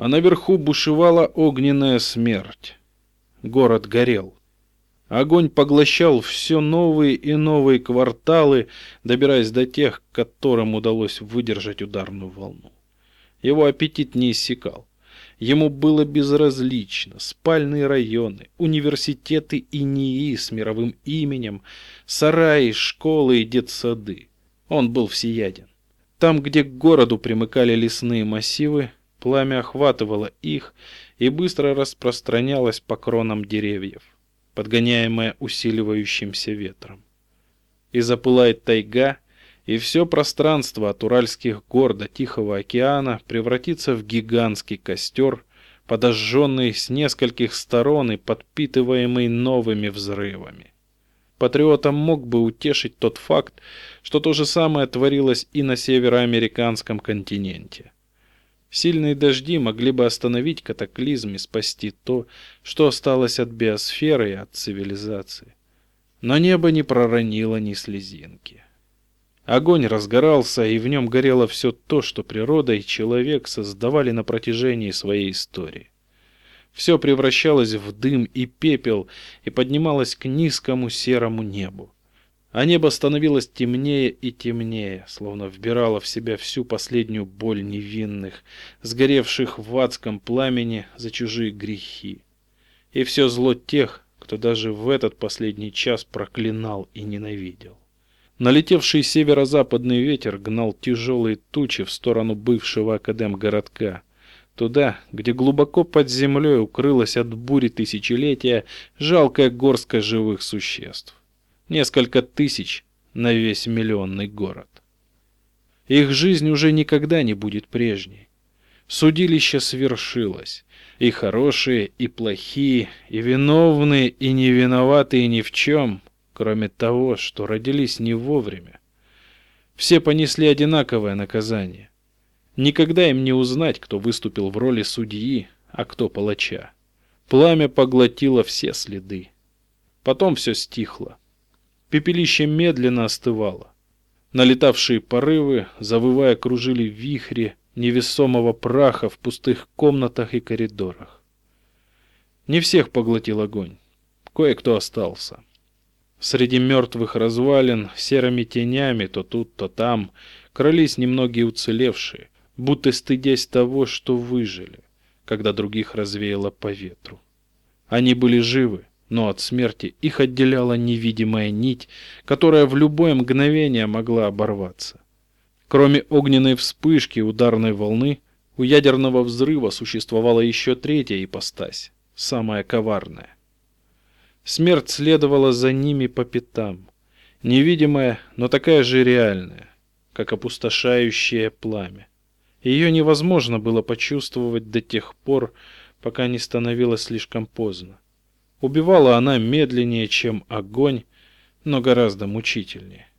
А наверху бушевала огненная смерть. Город горел. Огонь поглощал все новые и новые кварталы, добираясь до тех, которым удалось выдержать ударную волну. Его аппетит не иссякал. Ему было безразлично спальные районы, университеты и НИИ с мировым именем, сараи, школы и детсады. Он был всеяден. Там, где к городу примыкали лесные массивы, пламя охватывало их и быстро распространялось по кронам деревьев подгоняемая усиливающимся ветром. И запылает тайга, и все пространство от Уральских гор до Тихого океана превратится в гигантский костер, подожженный с нескольких сторон и подпитываемый новыми взрывами. Патриотам мог бы утешить тот факт, что то же самое творилось и на североамериканском континенте. Сильные дожди могли бы остановить катаклизм и спасти то, что осталось от биосферы и от цивилизации. Но небо не проронило ни слезинки. Огонь разгорался, и в нем горело все то, что природа и человек создавали на протяжении своей истории. Все превращалось в дым и пепел и поднималось к низкому серому небу а небо становилось темнее и темнее, словно вбирало в себя всю последнюю боль невинных, сгоревших в адском пламени за чужие грехи, и все зло тех, кто даже в этот последний час проклинал и ненавидел. Налетевший северо-западный ветер гнал тяжелые тучи в сторону бывшего академгородка, туда, где глубоко под землей укрылась от бури тысячелетия жалкая горстка живых существ несколько тысяч на весь миллионный город. Их жизнь уже никогда не будет прежней. Судилище свершилось, и хорошие, и плохие, и виновные, и невиноватые ни в чем, кроме того, что родились не вовремя. Все понесли одинаковое наказание. Никогда им не узнать, кто выступил в роли судьи, а кто палача. Пламя поглотило все следы. Потом все стихло. Пепелище медленно остывало. Налетавшие порывы, завывая, кружили в вихре невесомого праха в пустых комнатах и коридорах. Не всех поглотил огонь. Кое-кто остался. Среди мертвых развалин серыми тенями то тут, то там крались немногие уцелевшие, будто стыдясь того, что выжили, когда других развеяло по ветру. Они были живы, но от смерти их отделяла невидимая нить, которая в любое мгновение могла оборваться. Кроме огненной вспышки ударной волны, у ядерного взрыва существовала еще третья ипостась, самая коварная. Смерть следовала за ними по пятам, невидимая, но такая же реальная, как опустошающее пламя. Ее невозможно было почувствовать до тех пор, пока не становилось слишком поздно. Убивала она медленнее, чем огонь, но гораздо мучительнее.